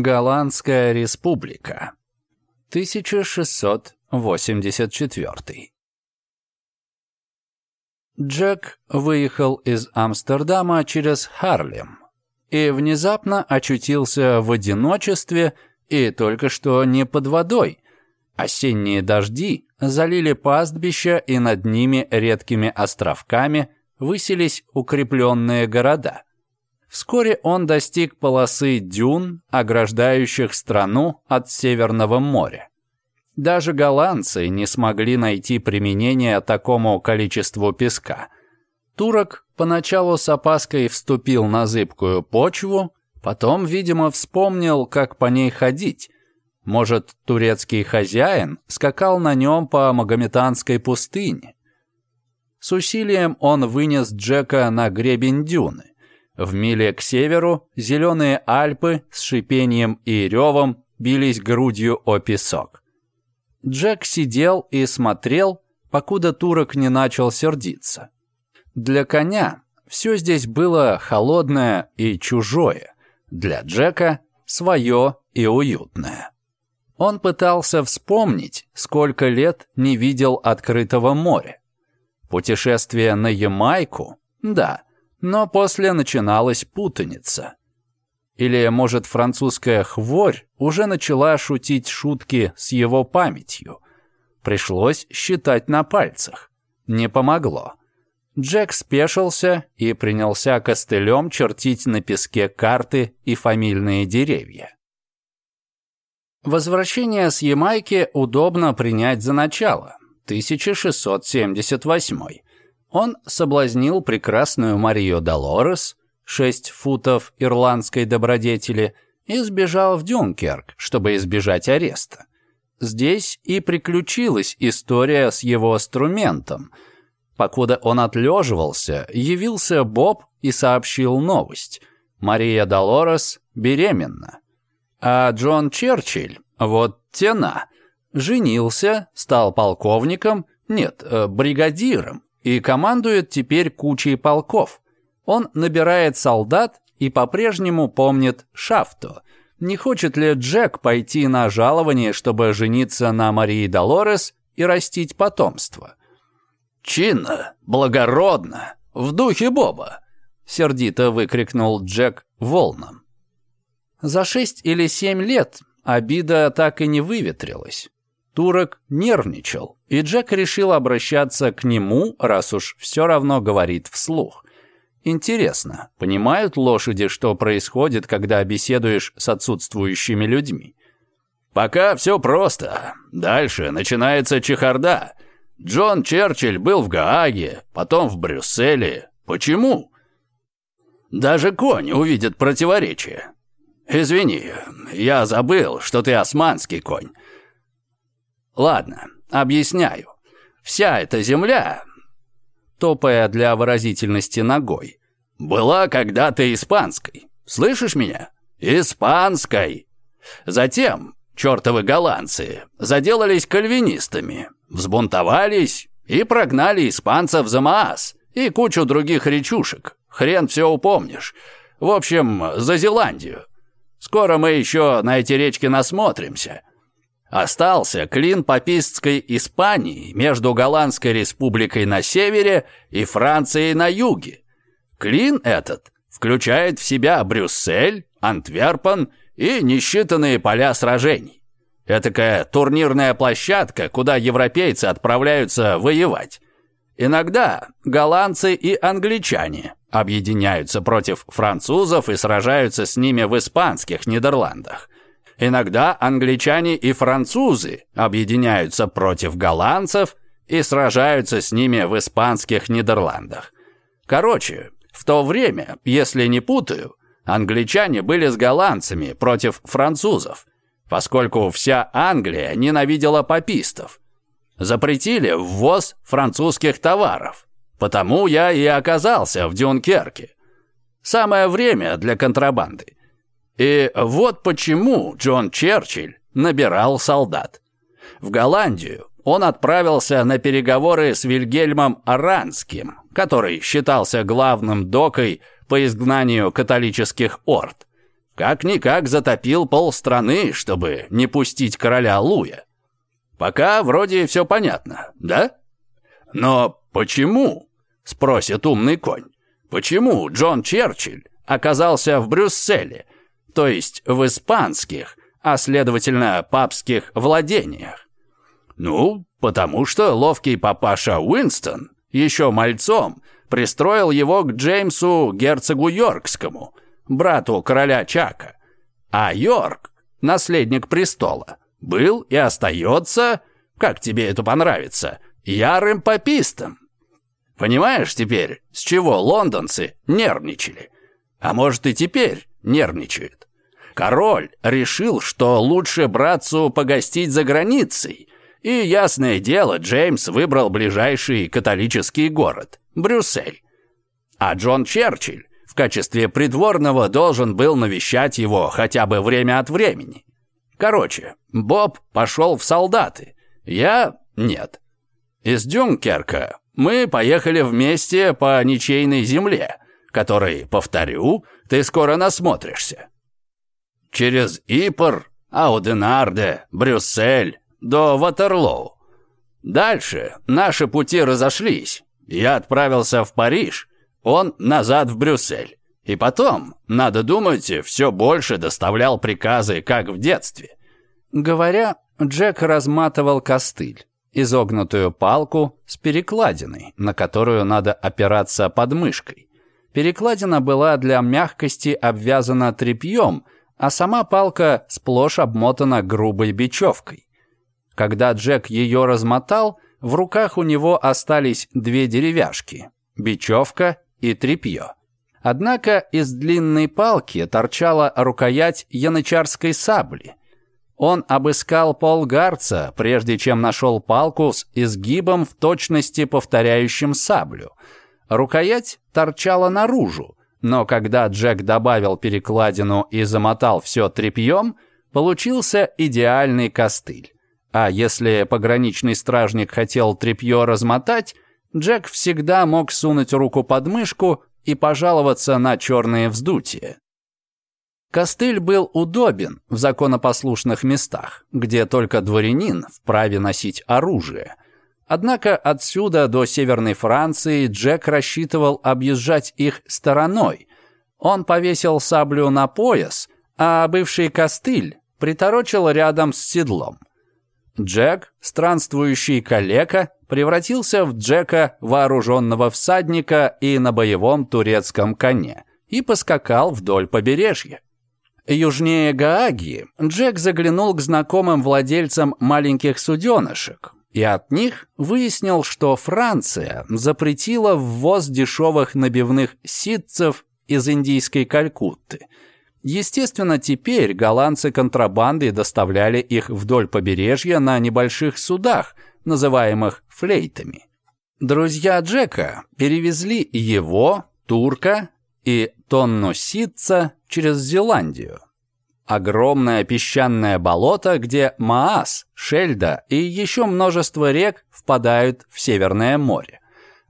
Голландская республика. 1684. Джек выехал из Амстердама через Харлем и внезапно очутился в одиночестве и только что не под водой. Осенние дожди залили пастбища, и над ними редкими островками высились укрепленные города – Вскоре он достиг полосы дюн, ограждающих страну от Северного моря. Даже голландцы не смогли найти применение такому количеству песка. Турок поначалу с опаской вступил на зыбкую почву, потом, видимо, вспомнил, как по ней ходить. Может, турецкий хозяин скакал на нем по магометанской пустыне. С усилием он вынес Джека на гребень дюны. В миле к северу зеленые Альпы с шипением и ревом бились грудью о песок. Джек сидел и смотрел, покуда турок не начал сердиться. Для коня все здесь было холодное и чужое, для Джека – свое и уютное. Он пытался вспомнить, сколько лет не видел открытого моря. Путешествие на Ямайку – да – но после начиналась путаница. Или, может, французская хворь уже начала шутить шутки с его памятью. Пришлось считать на пальцах. Не помогло. Джек спешился и принялся костылем чертить на песке карты и фамильные деревья. Возвращение с Ямайки удобно принять за начало, 1678 он соблазнил прекрасную Марию Долорес, шесть футов ирландской добродетели, и сбежал в Дюнкерк, чтобы избежать ареста. Здесь и приключилась история с его инструментом. Покуда он отлеживался, явился Боб и сообщил новость. Мария Долорес беременна. А Джон Черчилль, вот тена, женился, стал полковником, нет, э, бригадиром, и командует теперь кучей полков. Он набирает солдат и по-прежнему помнит Шафту. Не хочет ли Джек пойти на жалование, чтобы жениться на Марии Долорес и растить потомство? «Чинно, благородно, в духе Боба!» — сердито выкрикнул Джек волнам. За шесть или семь лет обида так и не выветрилась. Турок нервничал, и Джек решил обращаться к нему, раз уж все равно говорит вслух. Интересно, понимают лошади, что происходит, когда беседуешь с отсутствующими людьми? Пока все просто. Дальше начинается чехарда. Джон Черчилль был в Гааге, потом в Брюсселе. Почему? Даже конь увидит противоречие. Извини, я забыл, что ты османский конь. Ладно, объясняю. Вся эта земля, топая для выразительности ногой, была когда-то испанской. Слышишь меня? Испанской. Затем чертовы голландцы заделались кальвинистами, взбунтовались и прогнали испанцев за Маас и кучу других речушек. Хрен все упомнишь. В общем, за Зеландию. Скоро мы еще на эти речки насмотримся. Остался клин папистской Испании между Голландской республикой на севере и Францией на юге. Клин этот включает в себя Брюссель, Антверпен и несчитанные поля сражений. Этакая турнирная площадка, куда европейцы отправляются воевать. Иногда голландцы и англичане объединяются против французов и сражаются с ними в испанских Нидерландах – Иногда англичане и французы объединяются против голландцев и сражаются с ними в испанских Нидерландах. Короче, в то время, если не путаю, англичане были с голландцами против французов, поскольку вся Англия ненавидела попистов. Запретили ввоз французских товаров, потому я и оказался в Дюнкерке. Самое время для контрабанды. И вот почему Джон Черчилль набирал солдат. В Голландию он отправился на переговоры с Вильгельмом Аранским, который считался главным докой по изгнанию католических орд. Как-никак затопил полстраны, чтобы не пустить короля Луя. Пока вроде все понятно, да? Но почему, спросит умный конь, почему Джон Черчилль оказался в Брюсселе – то есть в испанских, а следовательно, папских владениях. Ну, потому что ловкий папаша Уинстон, еще мальцом, пристроил его к Джеймсу герцогу Йоркскому, брату короля Чака. А Йорк, наследник престола, был и остается, как тебе это понравится, ярым попистом. Понимаешь теперь, с чего лондонцы нервничали? А может и теперь нервничают. Король решил, что лучше братцу погостить за границей, и, ясное дело, Джеймс выбрал ближайший католический город – Брюссель. А Джон Черчилль в качестве придворного должен был навещать его хотя бы время от времени. Короче, Боб пошел в солдаты, я – нет. Из Дюнкерка мы поехали вместе по ничейной земле, которой, повторю, ты скоро насмотришься. Через Ипор, Ауденарде, Брюссель до Ватерлоу. Дальше наши пути разошлись. Я отправился в Париж, он назад в Брюссель. И потом, надо думать, все больше доставлял приказы, как в детстве. Говоря, Джек разматывал костыль, изогнутую палку с перекладиной, на которую надо опираться подмышкой. Перекладина была для мягкости обвязана тряпьем – а сама палка сплошь обмотана грубой бечевкой. Когда Джек ее размотал, в руках у него остались две деревяшки – бечевка и тряпье. Однако из длинной палки торчала рукоять янычарской сабли. Он обыскал полгарца, прежде чем нашел палку с изгибом в точности повторяющим саблю. Рукоять торчала наружу, но когда Джек добавил перекладину и замотал все тряпьем, получился идеальный костыль. А если пограничный стражник хотел тряпье размотать, Джек всегда мог сунуть руку под мышку и пожаловаться на черные вздутия. Костыль был удобен в законопослушных местах, где только дворянин вправе носить оружие – Однако отсюда до Северной Франции Джек рассчитывал объезжать их стороной. Он повесил саблю на пояс, а бывший костыль приторочил рядом с седлом. Джек, странствующий калека, превратился в Джека, вооруженного всадника и на боевом турецком коне, и поскакал вдоль побережья. Южнее Гааги Джек заглянул к знакомым владельцам маленьких суденышек, и от них выяснил, что Франция запретила ввоз дешевых набивных ситцев из индийской Калькутты. Естественно, теперь голландцы контрабандой доставляли их вдоль побережья на небольших судах, называемых флейтами. Друзья Джека перевезли его, турка и тонну ситца через Зеландию. Огромное песчаное болото, где Маас, Шельда и еще множество рек впадают в Северное море.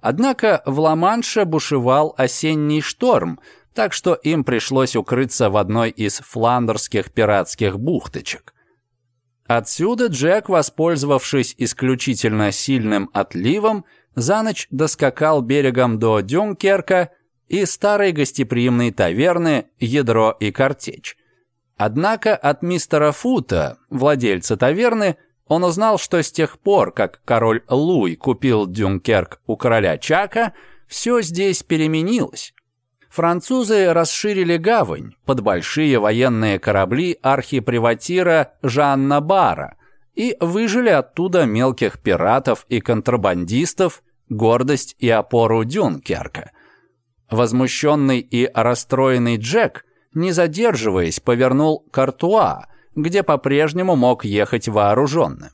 Однако в Ла-Манше бушевал осенний шторм, так что им пришлось укрыться в одной из фландерских пиратских бухточек. Отсюда Джек, воспользовавшись исключительно сильным отливом, за ночь доскакал берегом до Дюнкерка и старой гостеприимной таверны «Ядро и картечь», Однако от мистера Фута, владельца таверны, он узнал, что с тех пор, как король Луй купил Дюнкерк у короля Чака, все здесь переменилось. Французы расширили гавань под большие военные корабли архиприватира Жанна Бара и выжили оттуда мелких пиратов и контрабандистов, гордость и опору Дюнкерка. Возмущенный и расстроенный Джек – не задерживаясь, повернул к Артуа, где по-прежнему мог ехать вооруженным.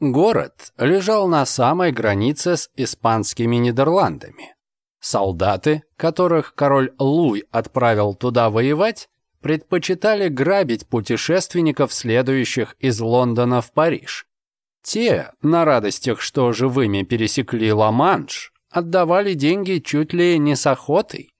Город лежал на самой границе с испанскими Нидерландами. Солдаты, которых король Луй отправил туда воевать, предпочитали грабить путешественников, следующих из Лондона в Париж. Те, на радостях, что живыми пересекли Ла-Манш, отдавали деньги чуть ли не с охотой.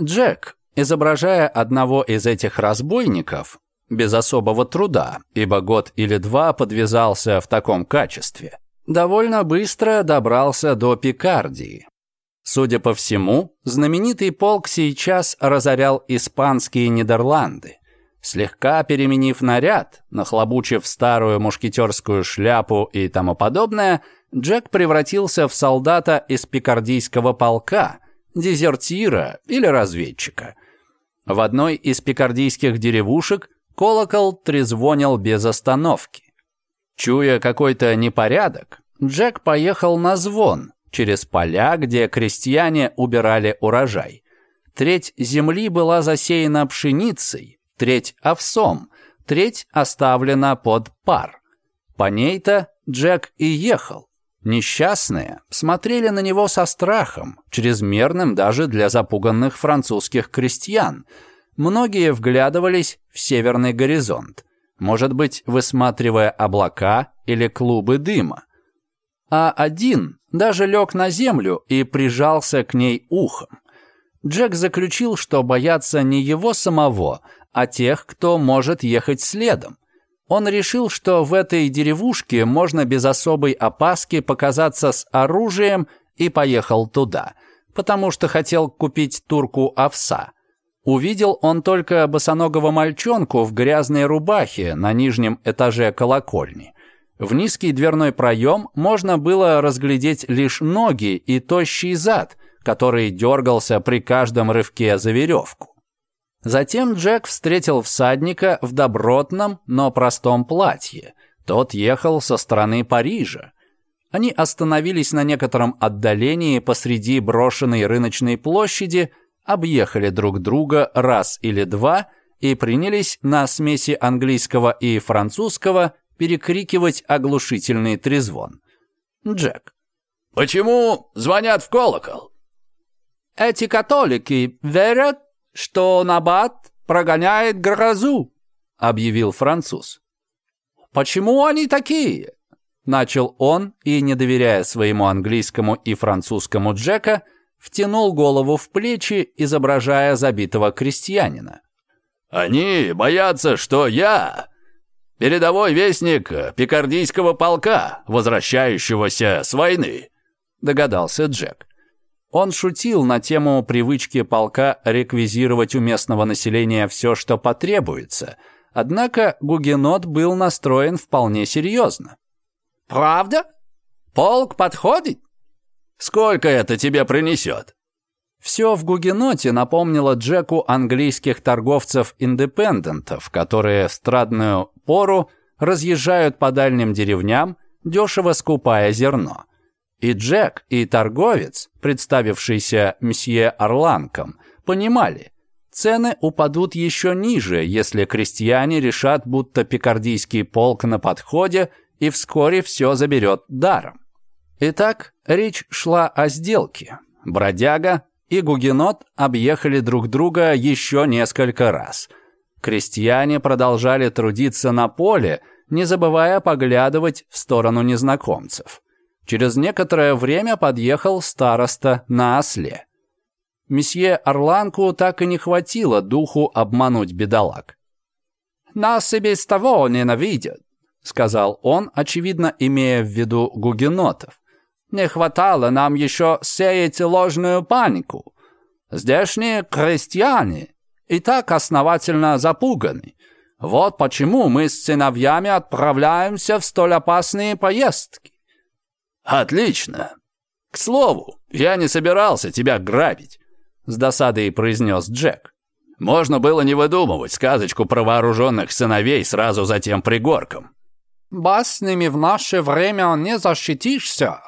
Джек Изображая одного из этих разбойников, без особого труда, ибо год или два подвязался в таком качестве, довольно быстро добрался до Пикардии. Судя по всему, знаменитый полк сейчас разорял испанские Нидерланды. Слегка переменив наряд, нахлобучив старую мушкетерскую шляпу и тому подобное, Джек превратился в солдата из пикардийского полка, дезертира или разведчика – в одной из пикардийских деревушек колокол трезвонил без остановки. Чуя какой-то непорядок, Джек поехал на звон через поля, где крестьяне убирали урожай. Треть земли была засеяна пшеницей, треть овсом, треть оставлена под пар. По ней-то Джек и ехал. Несчастные смотрели на него со страхом, чрезмерным даже для запуганных французских крестьян. Многие вглядывались в северный горизонт, может быть, высматривая облака или клубы дыма. А один даже лег на землю и прижался к ней ухом. Джек заключил, что боятся не его самого, а тех, кто может ехать следом, он решил, что в этой деревушке можно без особой опаски показаться с оружием и поехал туда, потому что хотел купить турку овса. Увидел он только босоногого мальчонку в грязной рубахе на нижнем этаже колокольни. В низкий дверной проем можно было разглядеть лишь ноги и тощий зад, который дергался при каждом рывке за веревку. Затем Джек встретил всадника в добротном, но простом платье. Тот ехал со стороны Парижа. Они остановились на некотором отдалении посреди брошенной рыночной площади, объехали друг друга раз или два и принялись на смеси английского и французского перекрикивать оглушительный трезвон. Джек. «Почему звонят в колокол?» «Эти католики верят что Набат прогоняет грозу», — объявил француз. «Почему они такие?» — начал он и, не доверяя своему английскому и французскому Джека, втянул голову в плечи, изображая забитого крестьянина. «Они боятся, что я передовой вестник пикардийского полка, возвращающегося с войны», — догадался Джек. Он шутил на тему привычки полка реквизировать у местного населения все, что потребуется. Однако Гугенот был настроен вполне серьезно. «Правда? Полк подходит?» «Сколько это тебе принесет?» Все в Гугеноте напомнило Джеку английских торговцев-индепендентов, которые в страдную пору разъезжают по дальним деревням, дешево скупая зерно – и Джек, и торговец, представившийся месье Орланком, понимали, цены упадут еще ниже, если крестьяне решат, будто пикардийский полк на подходе, и вскоре все заберет даром. Итак, речь шла о сделке. Бродяга и Гугенот объехали друг друга еще несколько раз. Крестьяне продолжали трудиться на поле, не забывая поглядывать в сторону незнакомцев. Через некоторое время подъехал староста на осле. Месье Орланку так и не хватило духу обмануть бедолаг. «Нас и без того ненавидят», — сказал он, очевидно, имея в виду гугенотов. «Не хватало нам еще сеять ложную панику. Здешние крестьяне и так основательно запуганы. Вот почему мы с сыновьями отправляемся в столь опасные поездки. «Отлично. К слову, я не собирался тебя грабить», — с досадой произнес Джек. «Можно было не выдумывать сказочку про вооруженных сыновей сразу за тем пригорком». «Баснями в наше время не защитишься».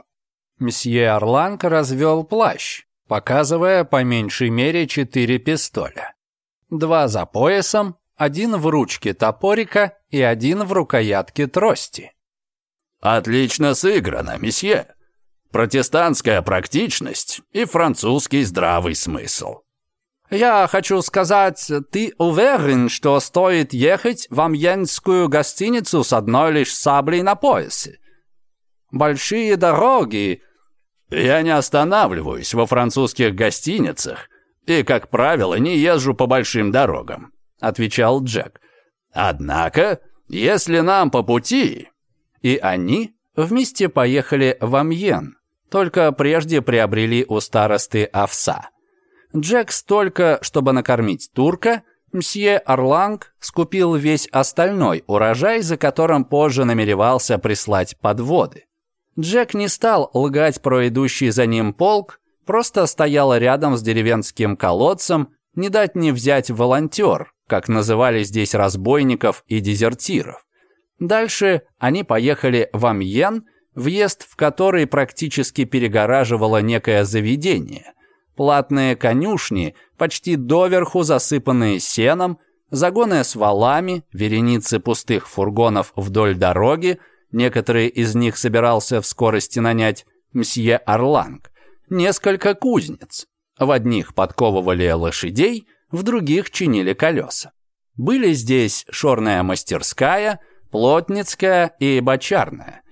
Месье Орланг развел плащ, показывая по меньшей мере четыре пистоля. Два за поясом, один в ручке топорика и один в рукоятке трости. Отлично сыграно, месье. Протестантская практичность и французский здравый смысл. Я хочу сказать, ты уверен, что стоит ехать в амьенскую гостиницу с одной лишь саблей на поясе? Большие дороги... Я не останавливаюсь во французских гостиницах и, как правило, не езжу по большим дорогам, отвечал Джек. Однако, если нам по пути, и они вместе поехали в Амьен, только прежде приобрели у старосты овса. Джек столько, чтобы накормить турка, мсье Орланг скупил весь остальной урожай, за которым позже намеревался прислать подводы. Джек не стал лгать про идущий за ним полк, просто стоял рядом с деревенским колодцем, не дать не взять волонтер, как называли здесь разбойников и дезертиров. Дальше они поехали в Амьен, въезд в который практически перегораживало некое заведение. Платные конюшни, почти доверху засыпанные сеном, загоны с валами, вереницы пустых фургонов вдоль дороги, некоторые из них собирался в скорости нанять мсье Орланг, несколько кузнец. В одних подковывали лошадей, в других чинили колеса. Были здесь шорная мастерская – Плотницкая и Бочарная.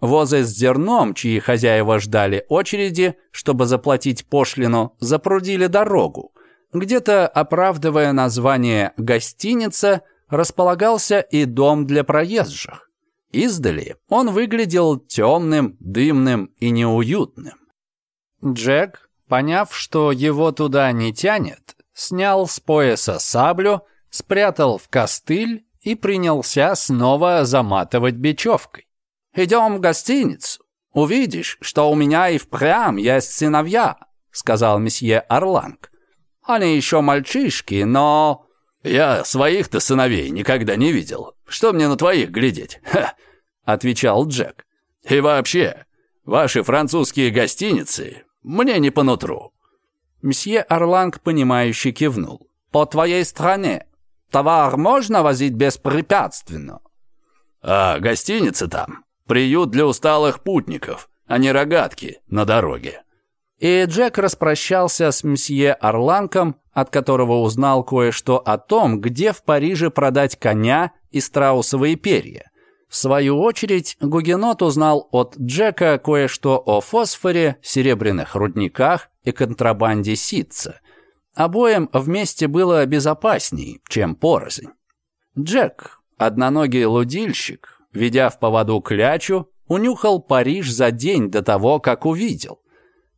Возы с зерном, чьи хозяева ждали очереди, чтобы заплатить пошлину, запрудили дорогу. Где-то, оправдывая название «гостиница», располагался и дом для проезжих. Издали он выглядел темным, дымным и неуютным. Джек, поняв, что его туда не тянет, снял с пояса саблю, спрятал в костыль и принялся снова заматывать бечевкой. «Идем в гостиницу. Увидишь, что у меня и впрямь есть сыновья», — сказал месье Орланг. «Они еще мальчишки, но...» «Я своих-то сыновей никогда не видел. Что мне на твоих глядеть?» Ха — отвечал Джек. «И вообще, ваши французские гостиницы мне не по нутру». Мсье Орланг, понимающе кивнул. «По твоей стране товар можно возить беспрепятственно?» «А гостиница там? Приют для усталых путников, а не рогатки на дороге». И Джек распрощался с мсье Орланком, от которого узнал кое-что о том, где в Париже продать коня и страусовые перья. В свою очередь, Гугенот узнал от Джека кое-что о фосфоре, серебряных рудниках и контрабанде ситца – Обоим вместе было безопасней, чем порознь. Джек, одноногий лудильщик, ведя в поводу клячу, унюхал Париж за день до того, как увидел.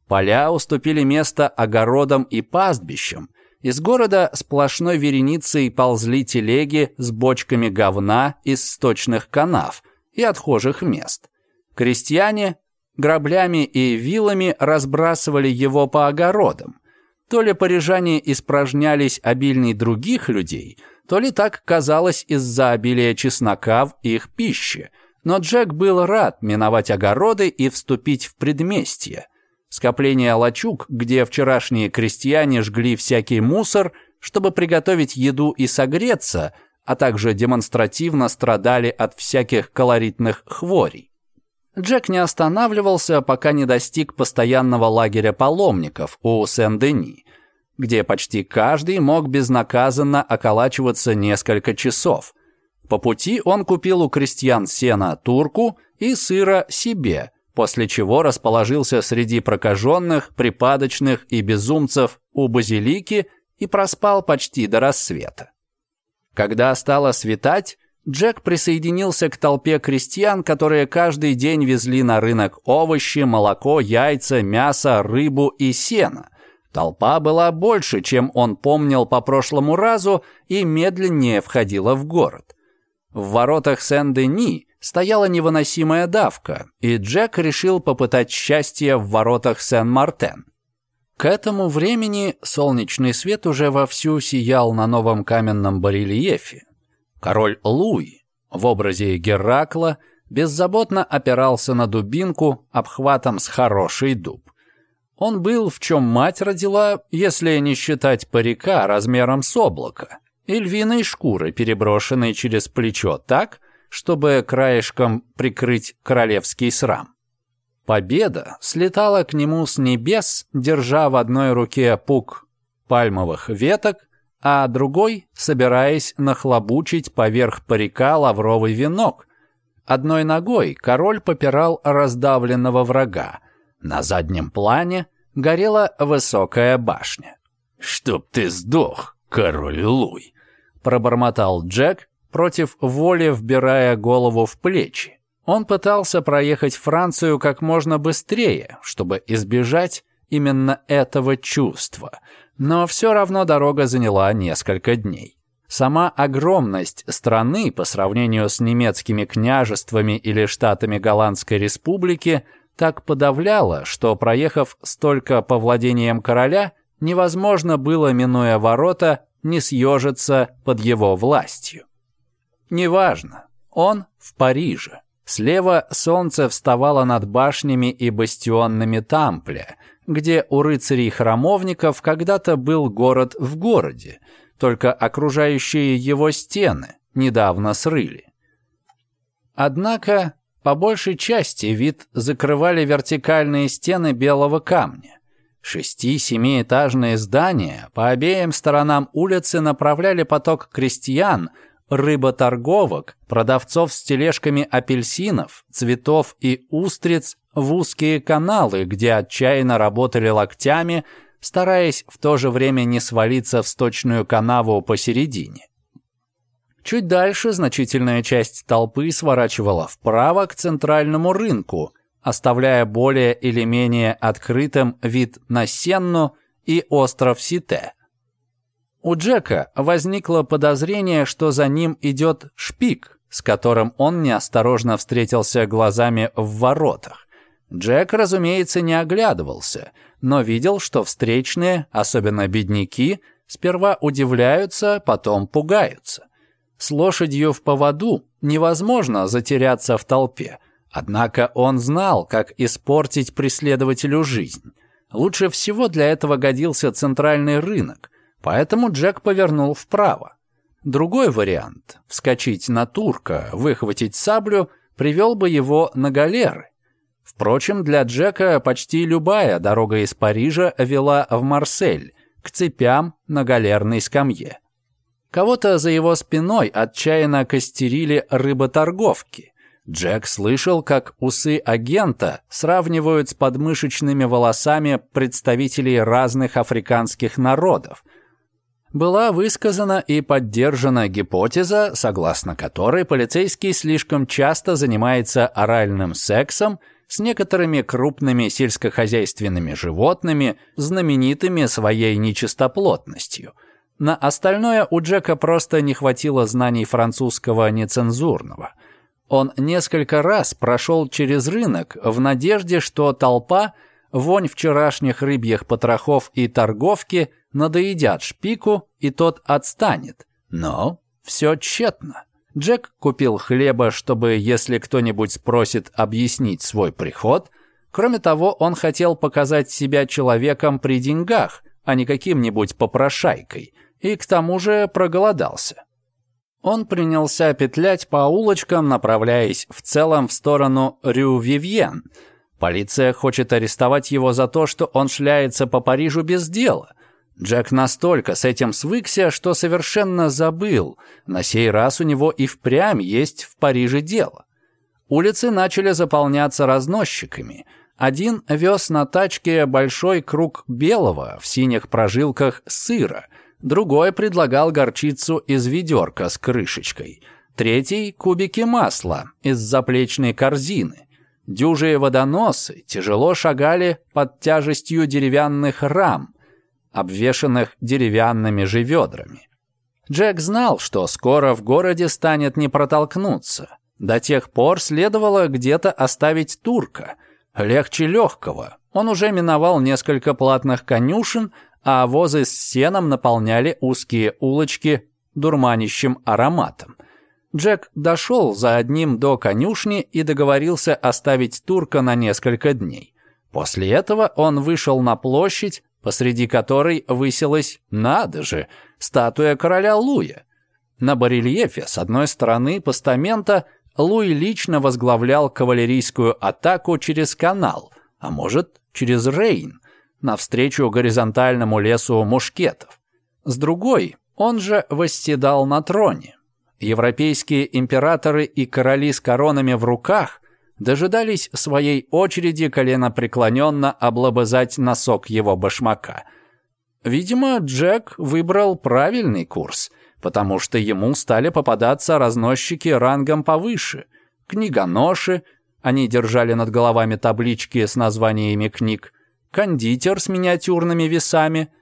Поля уступили место огородам и пастбищам. Из города сплошной вереницей ползли телеги с бочками говна из сточных канав и отхожих мест. Крестьяне граблями и вилами разбрасывали его по огородам – то ли парижане испражнялись обильней других людей, то ли так казалось из-за обилия чеснока в их пище. Но Джек был рад миновать огороды и вступить в предместье. Скопление лачуг, где вчерашние крестьяне жгли всякий мусор, чтобы приготовить еду и согреться, а также демонстративно страдали от всяких колоритных хворей. Джек не останавливался, пока не достиг постоянного лагеря паломников у Сен-Дени, где почти каждый мог безнаказанно околачиваться несколько часов. По пути он купил у крестьян сена турку и сыра себе, после чего расположился среди прокаженных, припадочных и безумцев у базилики и проспал почти до рассвета. Когда стало светать, Джек присоединился к толпе крестьян, которые каждый день везли на рынок овощи, молоко, яйца, мясо, рыбу и сено. Толпа была больше, чем он помнил по прошлому разу, и медленнее входила в город. В воротах Сен-Дени стояла невыносимая давка, и Джек решил попытать счастье в воротах Сен-Мартен. К этому времени солнечный свет уже вовсю сиял на новом каменном барельефе, Король Луи в образе Геракла беззаботно опирался на дубинку обхватом с хороший дуб. Он был, в чем мать родила, если не считать парика размером с облако, и львиной шкуры, переброшенной через плечо так, чтобы краешком прикрыть королевский срам. Победа слетала к нему с небес, держа в одной руке пук пальмовых веток, а другой собираясь нахлобучить поверх парика лавровый венок. Одной ногой король попирал раздавленного врага. На заднем плане горела высокая башня. «Чтоб ты сдох, король Луй!» — пробормотал Джек, против воли вбирая голову в плечи. Он пытался проехать Францию как можно быстрее, чтобы избежать именно этого чувства — но все равно дорога заняла несколько дней. Сама огромность страны по сравнению с немецкими княжествами или штатами Голландской республики так подавляла, что, проехав столько по владениям короля, невозможно было, минуя ворота, не съежиться под его властью. Неважно, он в Париже. Слева солнце вставало над башнями и бастионными Тампля – где у рыцарей-храмовников когда-то был город в городе, только окружающие его стены недавно срыли. Однако, по большей части вид закрывали вертикальные стены белого камня. Шести-семиэтажные здания по обеим сторонам улицы направляли поток крестьян, рыботорговок, продавцов с тележками апельсинов, цветов и устриц в узкие каналы, где отчаянно работали локтями, стараясь в то же время не свалиться в сточную канаву посередине. Чуть дальше значительная часть толпы сворачивала вправо к центральному рынку, оставляя более или менее открытым вид на Сенну и остров Сите. У Джека возникло подозрение, что за ним идет шпик, с которым он неосторожно встретился глазами в воротах. Джек, разумеется, не оглядывался, но видел, что встречные, особенно бедняки, сперва удивляются, потом пугаются. С лошадью в поводу невозможно затеряться в толпе, однако он знал, как испортить преследователю жизнь. Лучше всего для этого годился центральный рынок, поэтому Джек повернул вправо. Другой вариант – вскочить на турка, выхватить саблю – привел бы его на галеры, Впрочем, для Джека почти любая дорога из Парижа вела в Марсель, к цепям на галерной скамье. Кого-то за его спиной отчаянно костерили рыботорговки. Джек слышал, как усы агента сравнивают с подмышечными волосами представителей разных африканских народов. Была высказана и поддержана гипотеза, согласно которой полицейский слишком часто занимается оральным сексом – с некоторыми крупными сельскохозяйственными животными, знаменитыми своей нечистоплотностью. На остальное у Джека просто не хватило знаний французского нецензурного. Он несколько раз прошел через рынок в надежде, что толпа, вонь вчерашних рыбьих потрохов и торговки надоедят шпику, и тот отстанет. Но все тщетно. Джек купил хлеба, чтобы, если кто-нибудь спросит, объяснить свой приход. Кроме того, он хотел показать себя человеком при деньгах, а не каким-нибудь попрошайкой, и к тому же проголодался. Он принялся петлять по улочкам, направляясь в целом в сторону Рю-Вивьен. Полиция хочет арестовать его за то, что он шляется по Парижу без дела. Джек настолько с этим свыкся, что совершенно забыл. На сей раз у него и впрямь есть в Париже дело. Улицы начали заполняться разносчиками. Один вез на тачке большой круг белого в синих прожилках сыра, другой предлагал горчицу из ведерка с крышечкой, третий – кубики масла из заплечной корзины. Дюжие водоносы тяжело шагали под тяжестью деревянных рам – обвешанных деревянными же ведрами. Джек знал, что скоро в городе станет не протолкнуться. До тех пор следовало где-то оставить турка. Легче легкого. Он уже миновал несколько платных конюшен, а возы с сеном наполняли узкие улочки дурманящим ароматом. Джек дошел за одним до конюшни и договорился оставить турка на несколько дней. После этого он вышел на площадь, посреди которой высилась, надо же, статуя короля Луя. На барельефе с одной стороны постамента Луи лично возглавлял кавалерийскую атаку через канал, а может, через Рейн, навстречу горизонтальному лесу мушкетов. С другой он же восседал на троне. Европейские императоры и короли с коронами в руках – дожидались своей очереди коленопреклоненно облобызать носок его башмака. Видимо, Джек выбрал правильный курс, потому что ему стали попадаться разносчики рангом повыше, книгоноши, они держали над головами таблички с названиями книг, кондитер с миниатюрными весами,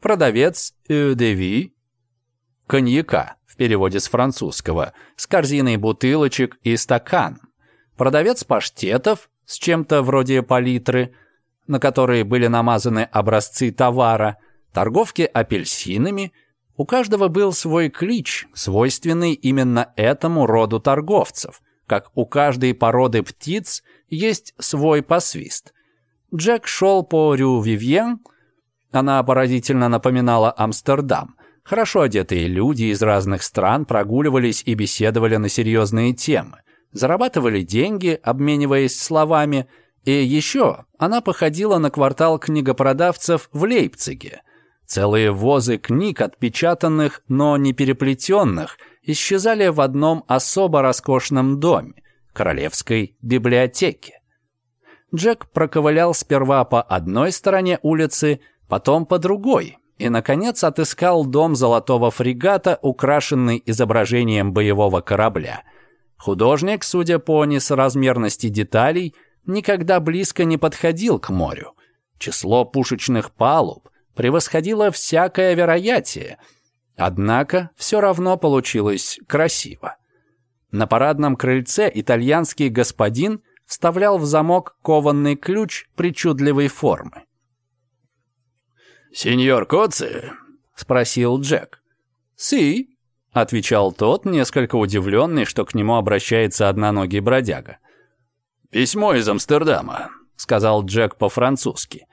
продавец «Эдеви», коньяка в переводе с французского, с корзиной бутылочек и стакан, продавец паштетов с чем-то вроде палитры, на которые были намазаны образцы товара, торговки апельсинами. У каждого был свой клич, свойственный именно этому роду торговцев, как у каждой породы птиц есть свой посвист. Джек шел по Рю Вивьен, она поразительно напоминала Амстердам. Хорошо одетые люди из разных стран прогуливались и беседовали на серьезные темы зарабатывали деньги, обмениваясь словами, и еще она походила на квартал книгопродавцев в Лейпциге. Целые возы книг, отпечатанных, но не переплетенных, исчезали в одном особо роскошном доме – Королевской библиотеке. Джек проковылял сперва по одной стороне улицы, потом по другой, и, наконец, отыскал дом золотого фрегата, украшенный изображением боевого корабля – Художник, судя по несоразмерности деталей, никогда близко не подходил к морю. Число пушечных палуб превосходило всякое вероятие, однако все равно получилось красиво. На парадном крыльце итальянский господин вставлял в замок кованный ключ причудливой формы. «Сеньор Коци?» — спросил Джек. «Си», отвечал тот, несколько удивленный, что к нему обращается одноногий бродяга. «Письмо из Амстердама», — сказал Джек по-французски.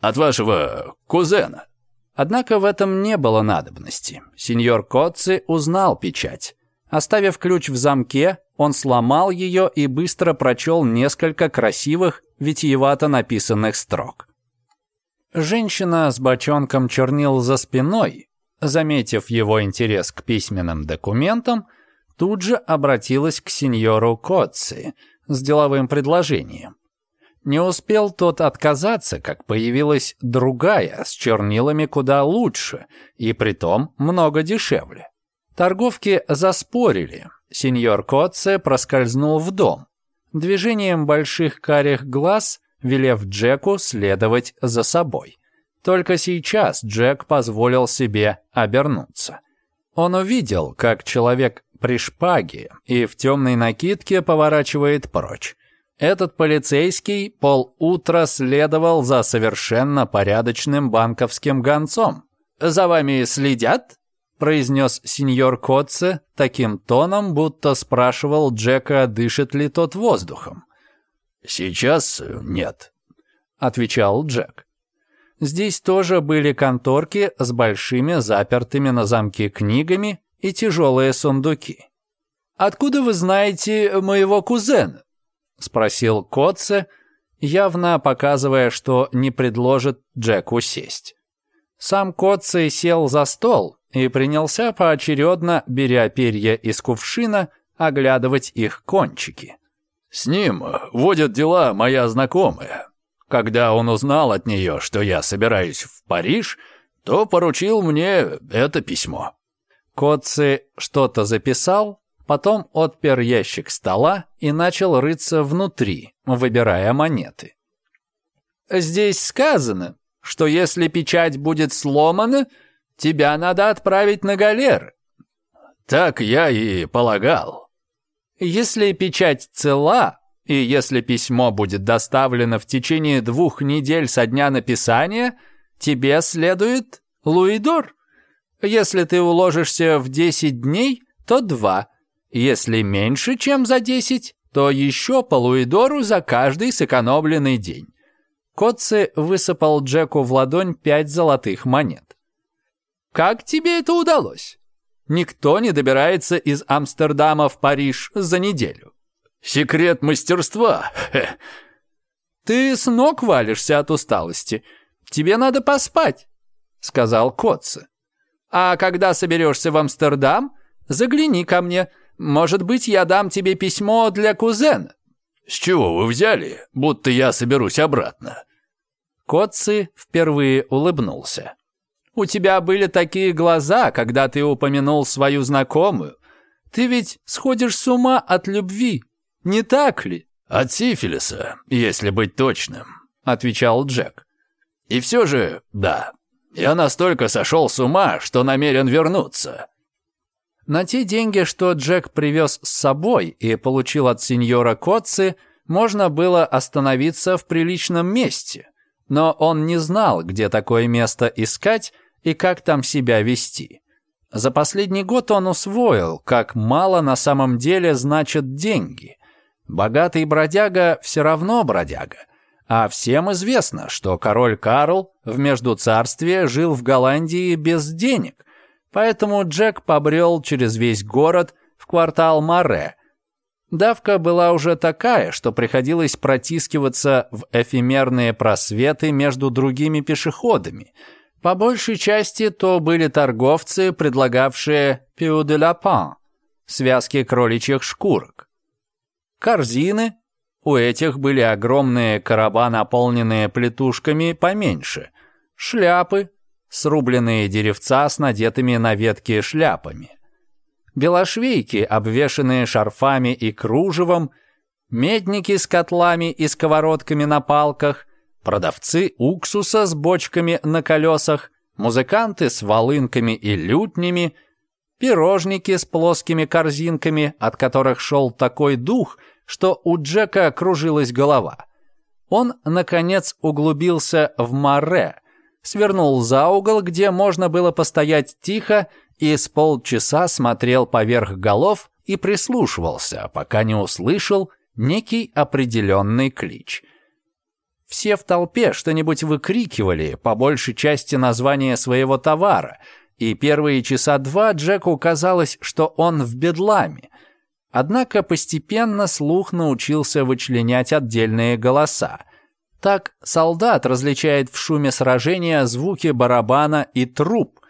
«От вашего кузена». Однако в этом не было надобности. Сеньор Коцци узнал печать. Оставив ключ в замке, он сломал ее и быстро прочел несколько красивых, витиевато написанных строк. Женщина с бочонком чернил за спиной заметив его интерес к письменным документам, тут же обратилась к сеньору Коцци с деловым предложением. Не успел тот отказаться, как появилась другая с чернилами куда лучше и притом много дешевле. Торговки заспорили. Сеньор Коцци проскользнул в дом. Движением больших карих глаз велев Джеку следовать за собой. Только сейчас Джек позволил себе обернуться. Он увидел, как человек при шпаге и в темной накидке поворачивает прочь. Этот полицейский полутра следовал за совершенно порядочным банковским гонцом. «За вами следят?» – произнес сеньор Котце таким тоном, будто спрашивал Джека, дышит ли тот воздухом. «Сейчас нет», – отвечал Джек. Здесь тоже были конторки с большими запертыми на замке книгами и тяжелые сундуки. «Откуда вы знаете моего кузена?» — спросил Котце, явно показывая, что не предложит Джеку сесть. Сам Котце сел за стол и принялся поочередно, беря перья из кувшина, оглядывать их кончики. «С ним водят дела моя знакомая, когда он узнал от нее, что я собираюсь в Париж, то поручил мне это письмо». Коци что-то записал, потом отпер ящик стола и начал рыться внутри, выбирая монеты. «Здесь сказано, что если печать будет сломана, тебя надо отправить на галер». «Так я и полагал». «Если печать цела, и если письмо будет доставлено в течение двух недель со дня написания, тебе следует Луидор. Если ты уложишься в 10 дней, то два. Если меньше, чем за 10, то еще по Луидору за каждый сэкономленный день. Котце высыпал Джеку в ладонь пять золотых монет. «Как тебе это удалось? Никто не добирается из Амстердама в Париж за неделю. Секрет мастерства. Ты с ног валишься от усталости. Тебе надо поспать, сказал Котце. А когда соберешься в Амстердам, загляни ко мне. Может быть, я дам тебе письмо для кузена. С чего вы взяли, будто я соберусь обратно? Котцы впервые улыбнулся. У тебя были такие глаза, когда ты упомянул свою знакомую. Ты ведь сходишь с ума от любви, не так ли?» «От сифилиса, если быть точным», — отвечал Джек. «И все же, да, я настолько сошел с ума, что намерен вернуться». На те деньги, что Джек привез с собой и получил от сеньора Котцы, можно было остановиться в приличном месте, но он не знал, где такое место искать и как там себя вести. За последний год он усвоил, как мало на самом деле значат деньги. Богатый бродяга все равно бродяга. А всем известно, что король Карл в Междуцарстве жил в Голландии без денег, поэтому Джек побрел через весь город в квартал Море. Давка была уже такая, что приходилось протискиваться в эфемерные просветы между другими пешеходами. По большей части то были торговцы, предлагавшие «пиу де ля пан» — связки кроличьих шкурок корзины. У этих были огромные короба, наполненные плетушками поменьше, шляпы, срубленные деревца с надетыми на ветки шляпами, белошвейки, обвешанные шарфами и кружевом, медники с котлами и сковородками на палках, продавцы уксуса с бочками на колесах, музыканты с волынками и лютнями – пирожники с плоскими корзинками, от которых шел такой дух, что у Джека кружилась голова. Он, наконец, углубился в море, свернул за угол, где можно было постоять тихо, и с полчаса смотрел поверх голов и прислушивался, пока не услышал некий определенный клич. Все в толпе что-нибудь выкрикивали, по большей части название своего товара — и первые часа два Джеку казалось, что он в бедламе. Однако постепенно слух научился вычленять отдельные голоса. Так солдат различает в шуме сражения звуки барабана и труп.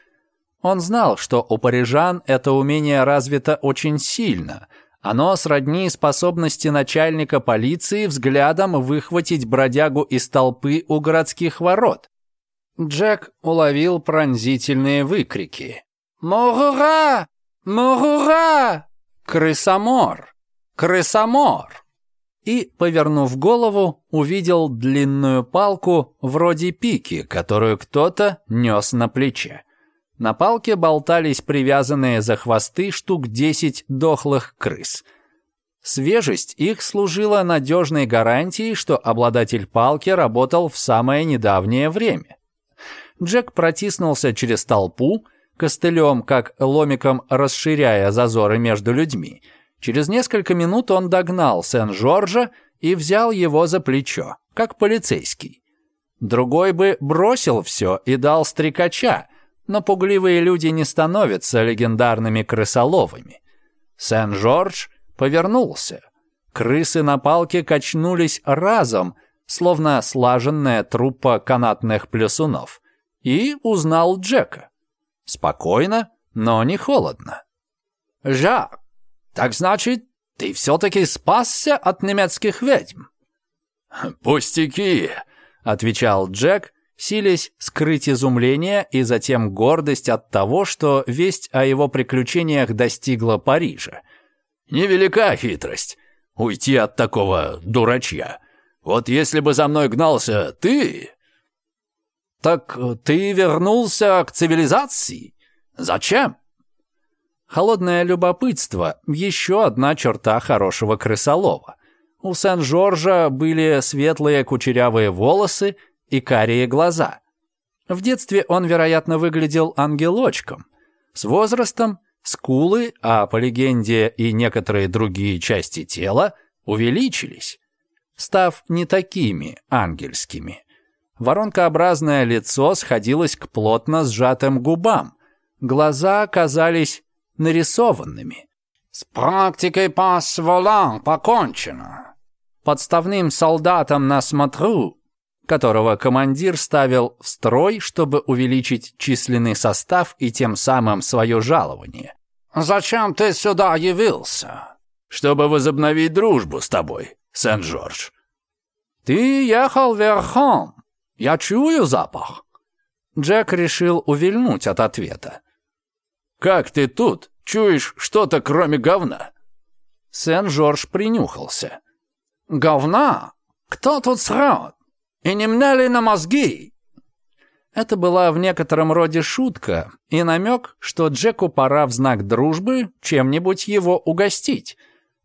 Он знал, что у парижан это умение развито очень сильно. Оно сродни способности начальника полиции взглядом выхватить бродягу из толпы у городских ворот. Джек уловил пронзительные выкрики. «Могура! Могура! Крысомор! Крысомор!» И, повернув голову, увидел длинную палку вроде пики, которую кто-то нес на плече. На палке болтались привязанные за хвосты штук десять дохлых крыс. Свежесть их служила надежной гарантией, что обладатель палки работал в самое недавнее время. Джек протиснулся через толпу, костылем, как ломиком расширяя зазоры между людьми. Через несколько минут он догнал Сен-Жоржа и взял его за плечо, как полицейский. Другой бы бросил все и дал стрекача, но пугливые люди не становятся легендарными крысоловами. Сен-Жорж повернулся. Крысы на палке качнулись разом, словно слаженная труппа канатных плюсунов. – и узнал Джека. Спокойно, но не холодно. «Жак, так значит, ты все-таки спасся от немецких ведьм?» «Пустяки», — отвечал Джек, силясь скрыть изумление и затем гордость от того, что весть о его приключениях достигла Парижа. «Невелика хитрость уйти от такого дурачья. Вот если бы за мной гнался ты, «Так ты вернулся к цивилизации? Зачем?» Холодное любопытство — еще одна черта хорошего крысолова. У Сен-Жоржа были светлые кучерявые волосы и карие глаза. В детстве он, вероятно, выглядел ангелочком. С возрастом скулы, а по легенде и некоторые другие части тела, увеличились, став не такими ангельскими. Воронкообразное лицо сходилось к плотно сжатым губам. Глаза оказались нарисованными. «С практикой пас-волан покончено!» Подставным солдатом на смотру, которого командир ставил в строй, чтобы увеличить численный состав и тем самым свое жалование. «Зачем ты сюда явился?» «Чтобы возобновить дружбу с тобой, Сен-Жорж». «Ты ехал верхом, я чую запах». Джек решил увильнуть от ответа. «Как ты тут? Чуешь что-то, кроме говна?» Сен-Жорж принюхался. «Говна? Кто тут срет? И не мне ли на мозги?» Это была в некотором роде шутка и намек, что Джеку пора в знак дружбы чем-нибудь его угостить.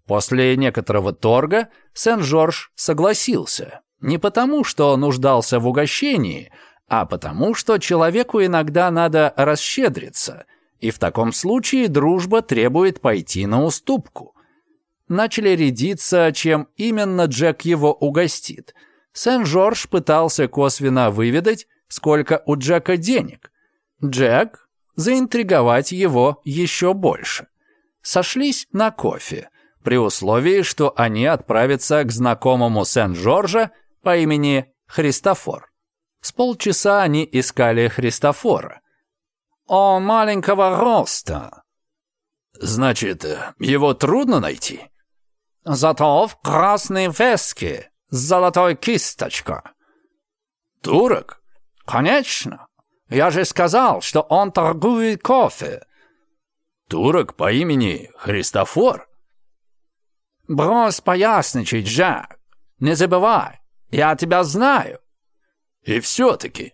После некоторого торга Сен-Жорж согласился. Не потому, что нуждался в угощении, а потому, что человеку иногда надо расщедриться, и в таком случае дружба требует пойти на уступку. Начали рядиться, чем именно Джек его угостит. Сен-Жорж пытался косвенно выведать, сколько у Джека денег. Джек заинтриговать его еще больше. Сошлись на кофе, при условии, что они отправятся к знакомому Сен-Жоржа по имени Христофор. С полчаса они искали Христофора. «О, маленького роста!» «Значит, его трудно найти?» «Зато в красной веске с золотой кисточкой». «Турок?» «Конечно! Я же сказал, что он торгует кофе!» «Турок по имени Христофор?» «Брось поясничать, Жак! Не забывай, я тебя знаю. И все-таки.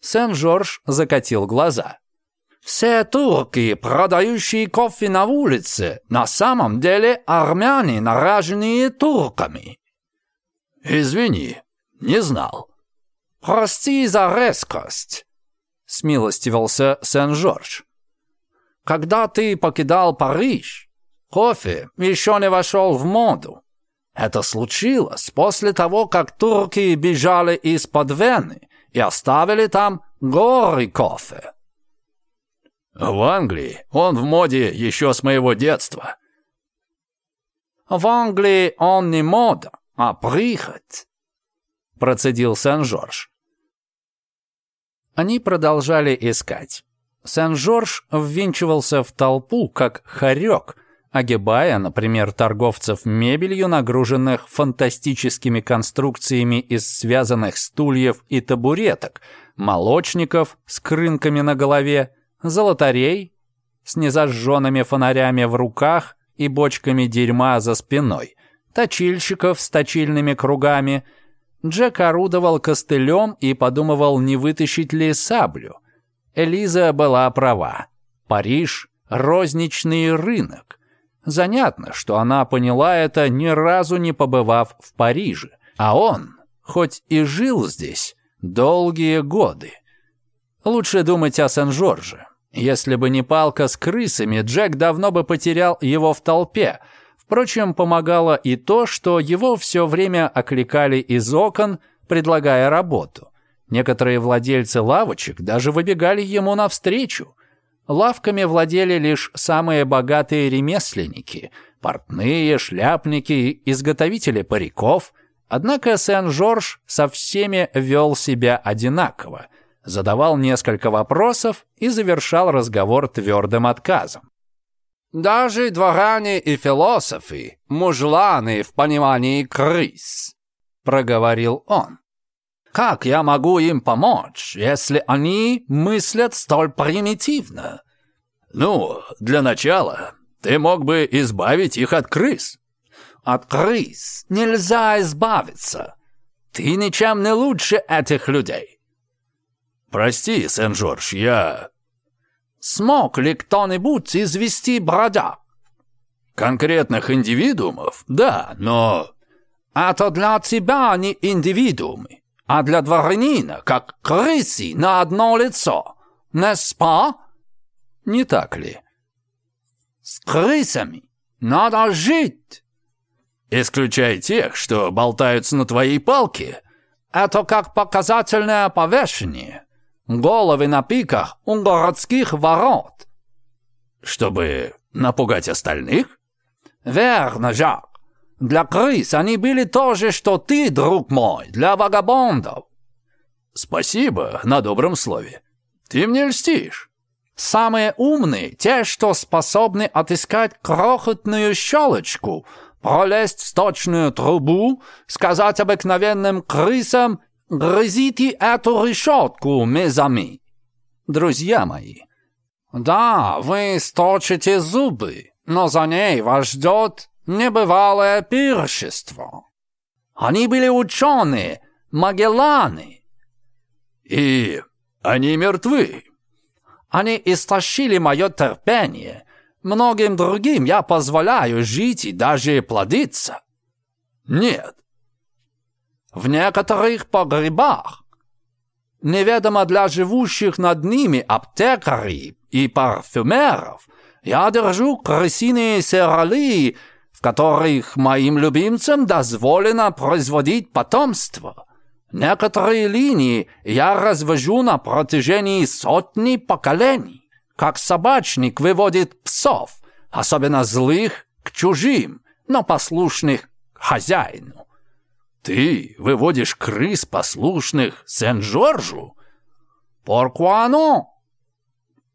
Сен-Жорж закатил глаза. Все турки, продающие кофе на улице, на самом деле армяне, нароженные турками. Извини, не знал. Прости за резкость, смилостивился Сен-Жорж. Когда ты покидал Париж, кофе еще не вошел в моду. Это случилось после того, как турки бежали из-под Вены и оставили там горы кофе. В Англии он в моде еще с моего детства. В Англии он не мода, а прихоть, процедил Сен-Жорж. Они продолжали искать. Сен-Жорж ввинчивался в толпу, как хорек — огибая, например, торговцев мебелью, нагруженных фантастическими конструкциями из связанных стульев и табуреток, молочников с крынками на голове, золотарей с незажженными фонарями в руках и бочками дерьма за спиной, точильщиков с точильными кругами. Джек орудовал костылем и подумывал, не вытащить ли саблю. Элиза была права. Париж — розничный рынок. Занятно, что она поняла это, ни разу не побывав в Париже. А он, хоть и жил здесь, долгие годы. Лучше думать о Сен-Жорже. Если бы не палка с крысами, Джек давно бы потерял его в толпе. Впрочем, помогало и то, что его все время окликали из окон, предлагая работу. Некоторые владельцы лавочек даже выбегали ему навстречу. Лавками владели лишь самые богатые ремесленники, портные, шляпники, изготовители париков. Однако Сен-Жорж со всеми вел себя одинаково, задавал несколько вопросов и завершал разговор твердым отказом. «Даже дворяне и философы, мужланы в понимании крыс», — проговорил он. Как я могу им помочь, если они мыслят столь примитивно? Ну, для начала, ты мог бы избавить их от крыс. От крыс нельзя избавиться. Ты ничем не лучше этих людей. Прости, Сен-Жорж, я... Смог ли кто-нибудь извести бродяг? Конкретных индивидуумов? Да, но... А то для тебя они индивидуумы а для дворянина, как крыси, на одно лицо. Не спа? Не так ли? С крысами надо жить. Исключая тех, что болтаются на твоей палке. Это как показательное повешение. Головы на пиках у городских ворот. Чтобы напугать остальных? Верно, Жак. Для крыс они были то же, что ты, друг мой, для вагабондов». «Спасибо на добром слове. Ты мне льстишь». «Самые умные — те, что способны отыскать крохотную щелочку, пролезть в сточную трубу, сказать обыкновенным крысам «Грызите эту решетку, мезами!» «Друзья мои!» «Да, вы сточите зубы, но за ней вас ждет небывалое пиршество. Они были ученые, Магелланы. И они мертвы. Они истощили мое терпение. Многим другим я позволяю жить и даже плодиться. Нет. В некоторых погребах неведомо для живущих над ними аптекарей и парфюмеров, я держу крысиные сероли которых моим любимцам дозволено производить потомство. Некоторые линии я развожу на протяжении сотни поколений, как собачник выводит псов, особенно злых, к чужим, но послушных хозяину. Ты выводишь крыс послушных Сен-Жоржу? Поркуану?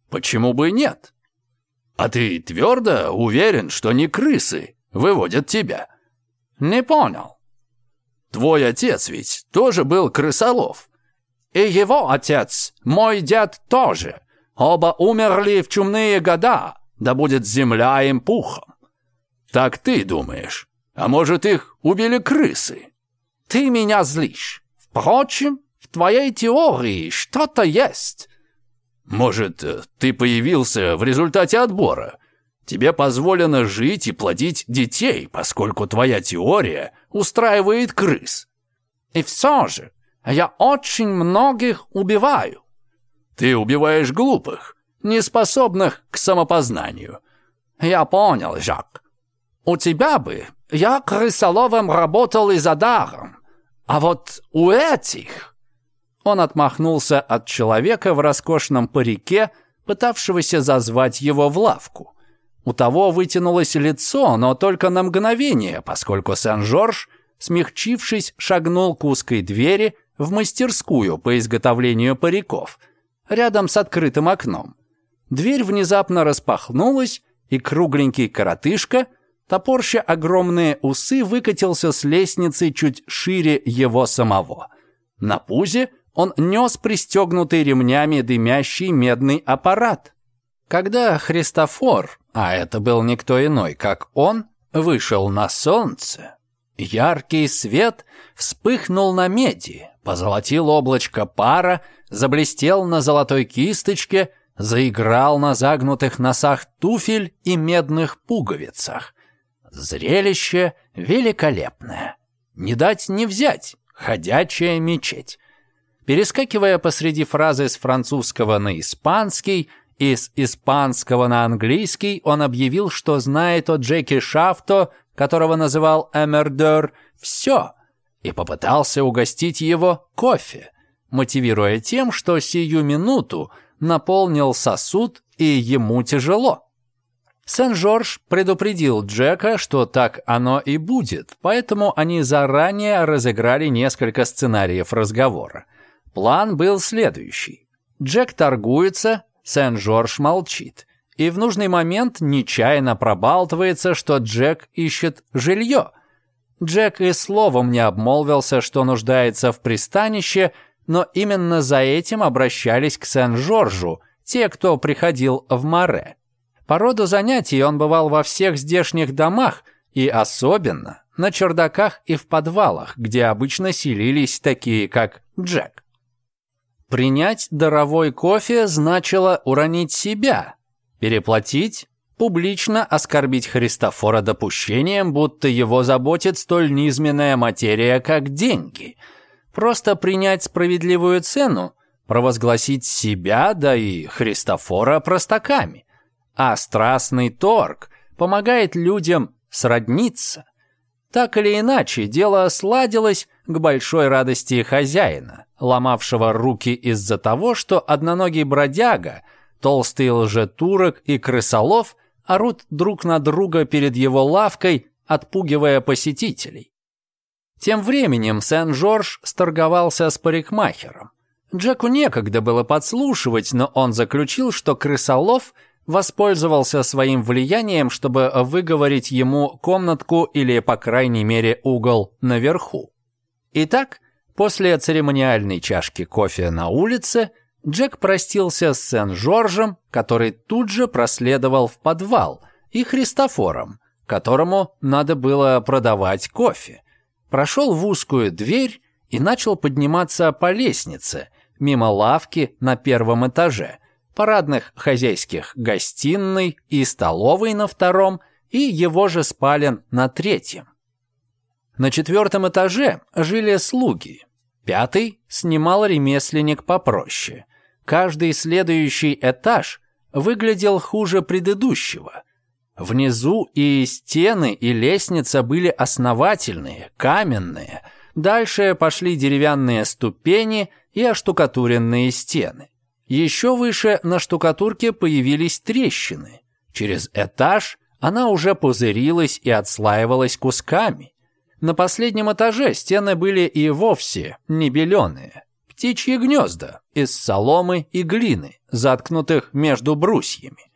Почему бы нет? А ты твердо уверен, что не крысы? выводят тебя». «Не понял». «Твой отец ведь тоже был крысолов». «И его отец, мой дед тоже. Оба умерли в чумные года, да будет земля им пухом». «Так ты думаешь, а может, их убили крысы?» «Ты меня злишь. Впрочем, в твоей теории что-то есть». «Может, э, ты появился в результате отбора?» Тебе позволено жить и плодить детей, поскольку твоя теория устраивает крыс. И все же я очень многих убиваю. Ты убиваешь глупых, неспособных к самопознанию. Я понял, Жак. У тебя бы я крысоловым работал и за даром. А вот у этих...» Он отмахнулся от человека в роскошном парике, пытавшегося зазвать его в лавку. У того вытянулось лицо, но только на мгновение, поскольку Сен-Жорж, смягчившись, шагнул к узкой двери в мастерскую по изготовлению париков, рядом с открытым окном. Дверь внезапно распахнулась, и кругленький коротышка, топорща огромные усы, выкатился с лестницы чуть шире его самого. На пузе он нес пристегнутый ремнями дымящий медный аппарат. Когда Христофор, а это был никто иной, как он, вышел на солнце, яркий свет вспыхнул на меди, позолотил облачко пара, заблестел на золотой кисточке, заиграл на загнутых носах туфель и медных пуговицах. Зрелище великолепное. Не дать не взять, ходячая мечеть. Перескакивая посреди фразы с французского на испанский – из испанского на английский он объявил, что знает о Джеки Шафто, которого называл Эмердер, все, и попытался угостить его кофе, мотивируя тем, что сию минуту наполнил сосуд и ему тяжело. Сен-Жорж предупредил Джека, что так оно и будет, поэтому они заранее разыграли несколько сценариев разговора. План был следующий. Джек торгуется, Сен-Жорж молчит и в нужный момент нечаянно пробалтывается, что Джек ищет жилье. Джек и словом не обмолвился, что нуждается в пристанище, но именно за этим обращались к Сен-Жоржу, те, кто приходил в Море. По роду занятий он бывал во всех здешних домах, и особенно на чердаках и в подвалах, где обычно селились такие, как Джек. Принять даровой кофе значило уронить себя, переплатить, публично оскорбить Христофора допущением, будто его заботит столь низменная материя, как деньги. Просто принять справедливую цену, провозгласить себя, да и Христофора простаками. А страстный торг помогает людям сродниться – так или иначе, дело сладилось к большой радости хозяина, ломавшего руки из-за того, что одноногий бродяга, толстый лжетурок и крысолов орут друг на друга перед его лавкой, отпугивая посетителей. Тем временем Сен-Жорж сторговался с парикмахером. Джеку некогда было подслушивать, но он заключил, что крысолов – воспользовался своим влиянием, чтобы выговорить ему комнатку или, по крайней мере, угол наверху. Итак, после церемониальной чашки кофе на улице Джек простился с Сен-Жоржем, который тут же проследовал в подвал, и Христофором, которому надо было продавать кофе. Прошел в узкую дверь и начал подниматься по лестнице, мимо лавки на первом этаже – парадных хозяйских гостиной и столовой на втором и его же спален на третьем. На четвертом этаже жили слуги. Пятый снимал ремесленник попроще. Каждый следующий этаж выглядел хуже предыдущего. Внизу и стены, и лестница были основательные, каменные. Дальше пошли деревянные ступени и оштукатуренные стены. Еще выше на штукатурке появились трещины. Через этаж она уже пузырилась и отслаивалась кусками. На последнем этаже стены были и вовсе не беленые. Птичьи гнезда из соломы и глины, заткнутых между брусьями.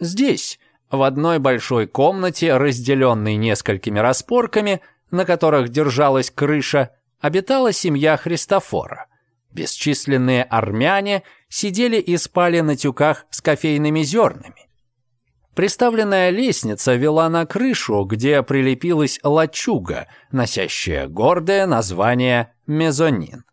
Здесь, в одной большой комнате, разделенной несколькими распорками, на которых держалась крыша, обитала семья Христофора – Бесчисленные армяне сидели и спали на тюках с кофейными зернами. Приставленная лестница вела на крышу, где прилепилась лачуга, носящая гордое название «мезонин».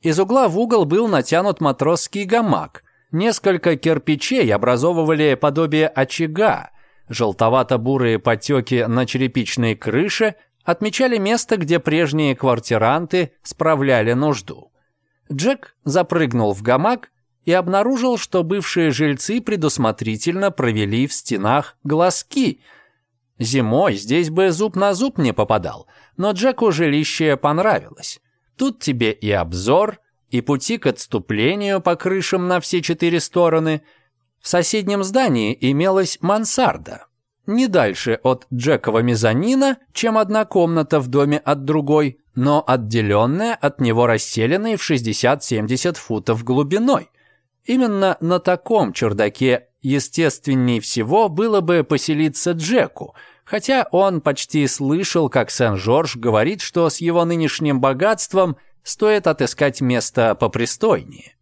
Из угла в угол был натянут матросский гамак. Несколько кирпичей образовывали подобие очага. Желтовато-бурые потеки на черепичной крыше отмечали место, где прежние квартиранты справляли нужду. Джек запрыгнул в гамак и обнаружил, что бывшие жильцы предусмотрительно провели в стенах глазки. Зимой здесь бы зуб на зуб не попадал, но Джеку жилище понравилось. Тут тебе и обзор, и пути к отступлению по крышам на все четыре стороны. В соседнем здании имелась мансарда. Не дальше от Джекова мезонина, чем одна комната в доме от другой, но отделенная от него расселенной в 60-70 футов глубиной. Именно на таком чердаке естественней всего было бы поселиться Джеку, хотя он почти слышал, как Сен-Жорж говорит, что с его нынешним богатством стоит отыскать место попристойнее.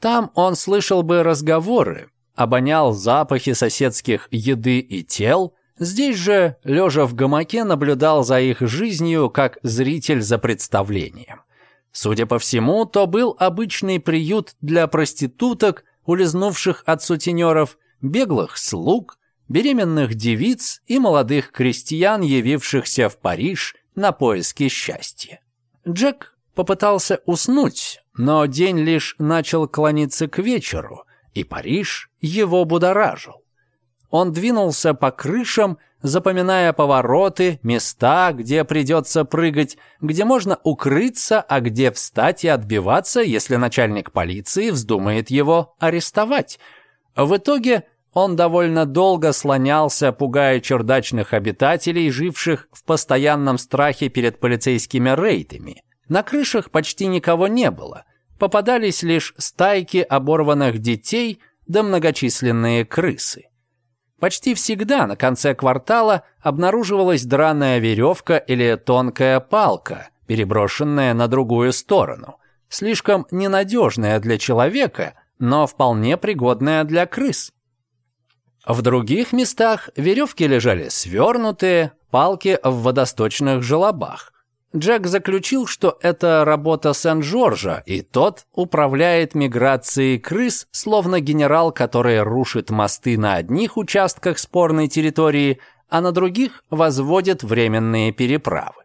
Там он слышал бы разговоры, обонял запахи соседских еды и тел – Здесь же, лежа в гамаке, наблюдал за их жизнью, как зритель за представлением. Судя по всему, то был обычный приют для проституток, улизнувших от сутенеров, беглых слуг, беременных девиц и молодых крестьян, явившихся в Париж на поиски счастья. Джек попытался уснуть, но день лишь начал клониться к вечеру, и Париж его будоражил он двинулся по крышам, запоминая повороты, места, где придется прыгать, где можно укрыться, а где встать и отбиваться, если начальник полиции вздумает его арестовать. В итоге он довольно долго слонялся, пугая чердачных обитателей, живших в постоянном страхе перед полицейскими рейдами. На крышах почти никого не было. Попадались лишь стайки оборванных детей да многочисленные крысы. Почти всегда на конце квартала обнаруживалась драная веревка или тонкая палка, переброшенная на другую сторону. Слишком ненадежная для человека, но вполне пригодная для крыс. В других местах веревки лежали свернутые, палки в водосточных желобах. Джек заключил, что это работа Сен-Жоржа, и тот управляет миграцией крыс, словно генерал, который рушит мосты на одних участках спорной территории, а на других возводит временные переправы.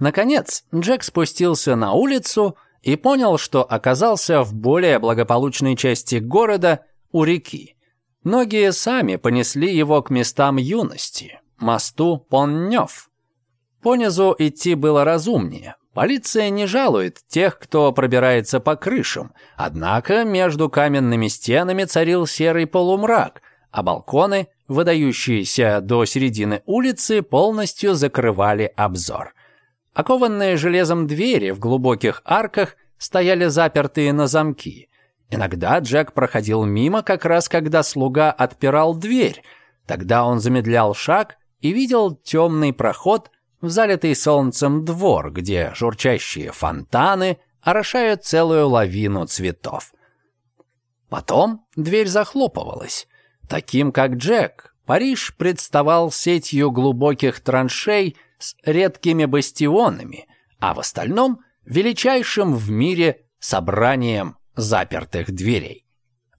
Наконец, Джек спустился на улицу и понял, что оказался в более благополучной части города у реки. Ноги сами понесли его к местам юности, мосту Поннёв – Понизу идти было разумнее. Полиция не жалует тех, кто пробирается по крышам, однако между каменными стенами царил серый полумрак, а балконы, выдающиеся до середины улицы, полностью закрывали обзор. Окованные железом двери в глубоких арках стояли запертые на замки. Иногда Джек проходил мимо, как раз когда слуга отпирал дверь. Тогда он замедлял шаг и видел темный проход – в залитый солнцем двор, где журчащие фонтаны орошают целую лавину цветов. Потом дверь захлопывалась. Таким как Джек, Париж представал сетью глубоких траншей с редкими бастионами, а в остальном – величайшим в мире собранием запертых дверей.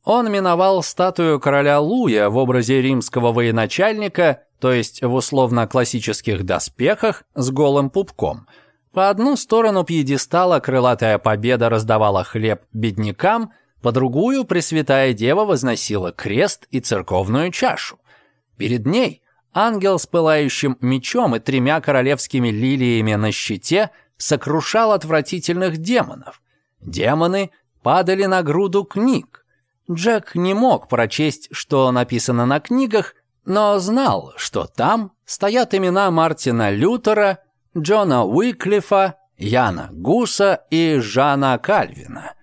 Он миновал статую короля Луя в образе римского военачальника то есть в условно-классических доспехах с голым пупком. По одну сторону пьедестала крылатая победа раздавала хлеб беднякам, по другую Пресвятая Дева возносила крест и церковную чашу. Перед ней ангел с пылающим мечом и тремя королевскими лилиями на щите сокрушал отвратительных демонов. Демоны падали на груду книг. Джек не мог прочесть, что написано на книгах, но знал, что там стоят имена Мартина Лютера, Джона Уиклифа, Яна Гуса и Жана Кальвина.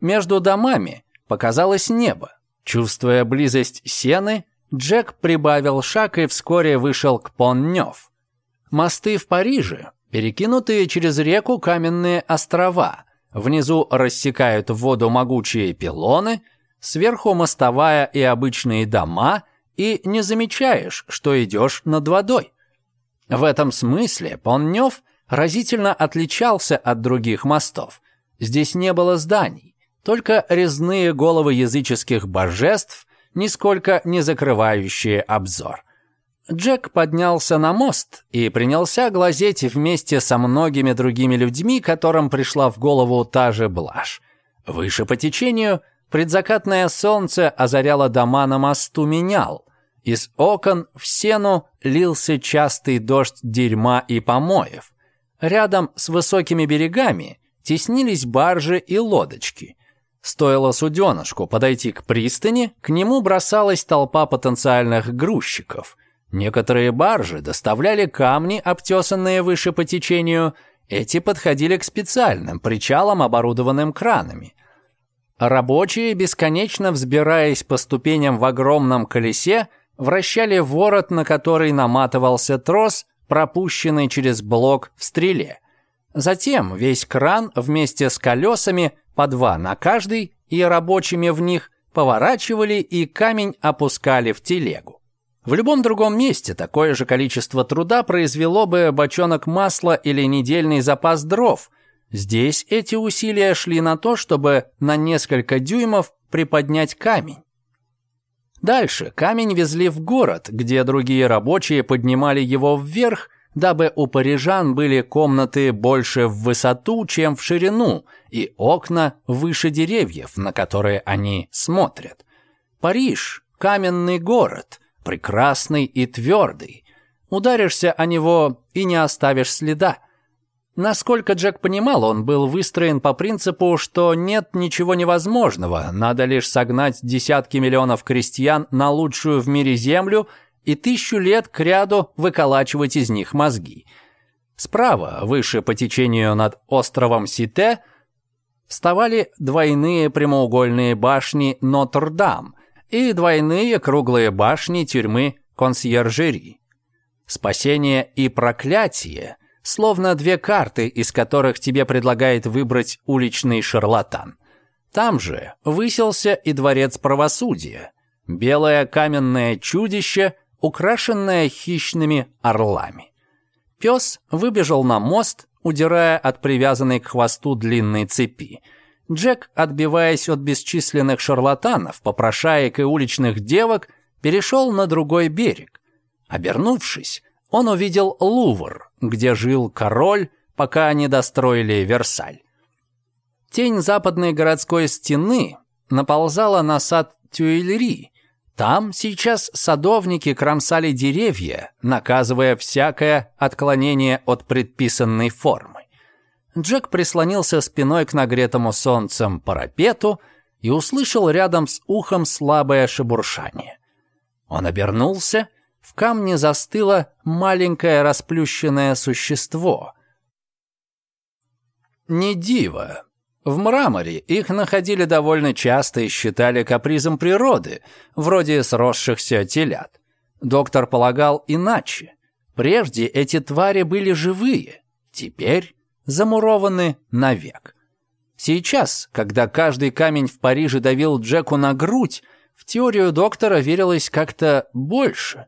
Между домами показалось небо. Чувствуя близость сены, Джек прибавил шаг и вскоре вышел к Поннёв. Мосты в Париже, перекинутые через реку каменные острова. Внизу рассекают в воду могучие пилоны, сверху мостовая и обычные дома – и не замечаешь, что идешь над водой. В этом смысле Поннёв разительно отличался от других мостов. Здесь не было зданий, только резные головы языческих божеств, нисколько не закрывающие обзор. Джек поднялся на мост и принялся глазеть вместе со многими другими людьми, которым пришла в голову та же блажь. Выше по течению предзакатное солнце озаряло дома на мосту менял, из окон в сену лился частый дождь дерьма и помоев. Рядом с высокими берегами теснились баржи и лодочки. Стоило суденышку подойти к пристани, к нему бросалась толпа потенциальных грузчиков. Некоторые баржи доставляли камни, обтесанные выше по течению, эти подходили к специальным причалам, оборудованным кранами. Рабочие, бесконечно взбираясь по ступеням в огромном колесе, вращали ворот, на который наматывался трос, пропущенный через блок в стреле. Затем весь кран вместе с колесами, по два на каждый, и рабочими в них, поворачивали и камень опускали в телегу. В любом другом месте такое же количество труда произвело бы бочонок масла или недельный запас дров. Здесь эти усилия шли на то, чтобы на несколько дюймов приподнять камень. Дальше камень везли в город, где другие рабочие поднимали его вверх, дабы у парижан были комнаты больше в высоту, чем в ширину, и окна выше деревьев, на которые они смотрят. Париж – каменный город, прекрасный и твердый. Ударишься о него и не оставишь следа – Насколько Джек понимал, он был выстроен по принципу, что нет ничего невозможного, надо лишь согнать десятки миллионов крестьян на лучшую в мире землю и тысячу лет кряду выколачивать из них мозги. Справа, выше по течению над островом Сите, вставали двойные прямоугольные башни Нотр-Дам и двойные круглые башни тюрьмы Консьержери. Спасение и проклятие – словно две карты, из которых тебе предлагает выбрать уличный шарлатан. Там же выселся и дворец правосудия, белое каменное чудище, украшенное хищными орлами. Пес выбежал на мост, удирая от привязанной к хвосту длинной цепи. Джек, отбиваясь от бесчисленных шарлатанов, попрошаек и уличных девок, перешел на другой берег. Обернувшись, он увидел Лувр, где жил король, пока не достроили Версаль. Тень западной городской стены наползала на сад Тюильри. Там сейчас садовники кромсали деревья, наказывая всякое отклонение от предписанной формы. Джек прислонился спиной к нагретому солнцем парапету и услышал рядом с ухом слабое шебуршание. Он обернулся в камне застыло маленькое расплющенное существо. Не диво. В мраморе их находили довольно часто и считали капризом природы, вроде сросшихся телят. Доктор полагал иначе. Прежде эти твари были живые, теперь замурованы навек. Сейчас, когда каждый камень в Париже давил Джеку на грудь, в теорию доктора верилось как-то больше.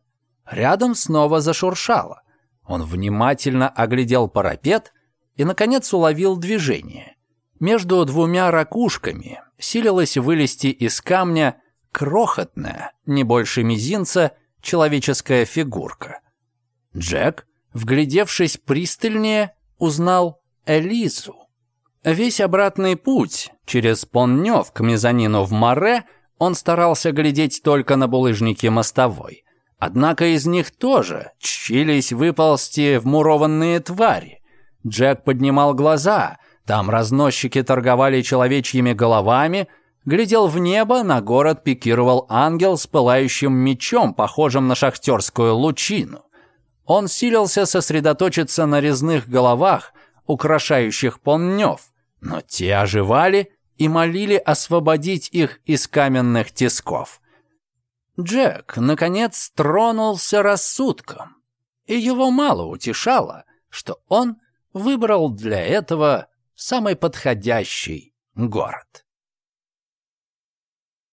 Рядом снова зашуршало. Он внимательно оглядел парапет и, наконец, уловил движение. Между двумя ракушками силилась вылезти из камня крохотная, не больше мизинца, человеческая фигурка. Джек, вглядевшись пристальнее, узнал Элизу. Весь обратный путь через Поннёв к мезонину в море он старался глядеть только на булыжники мостовой. Однако из них тоже чились выползти вмурованные твари. Джек поднимал глаза, там разносчики торговали человечьими головами, глядел в небо, на город пикировал ангел с пылающим мечом, похожим на шахтерскую лучину. Он силился сосредоточиться на резных головах, украшающих поннёв, но те оживали и молили освободить их из каменных тисков. Джек, наконец, тронулся рассудком, и его мало утешало, что он выбрал для этого самый подходящий город.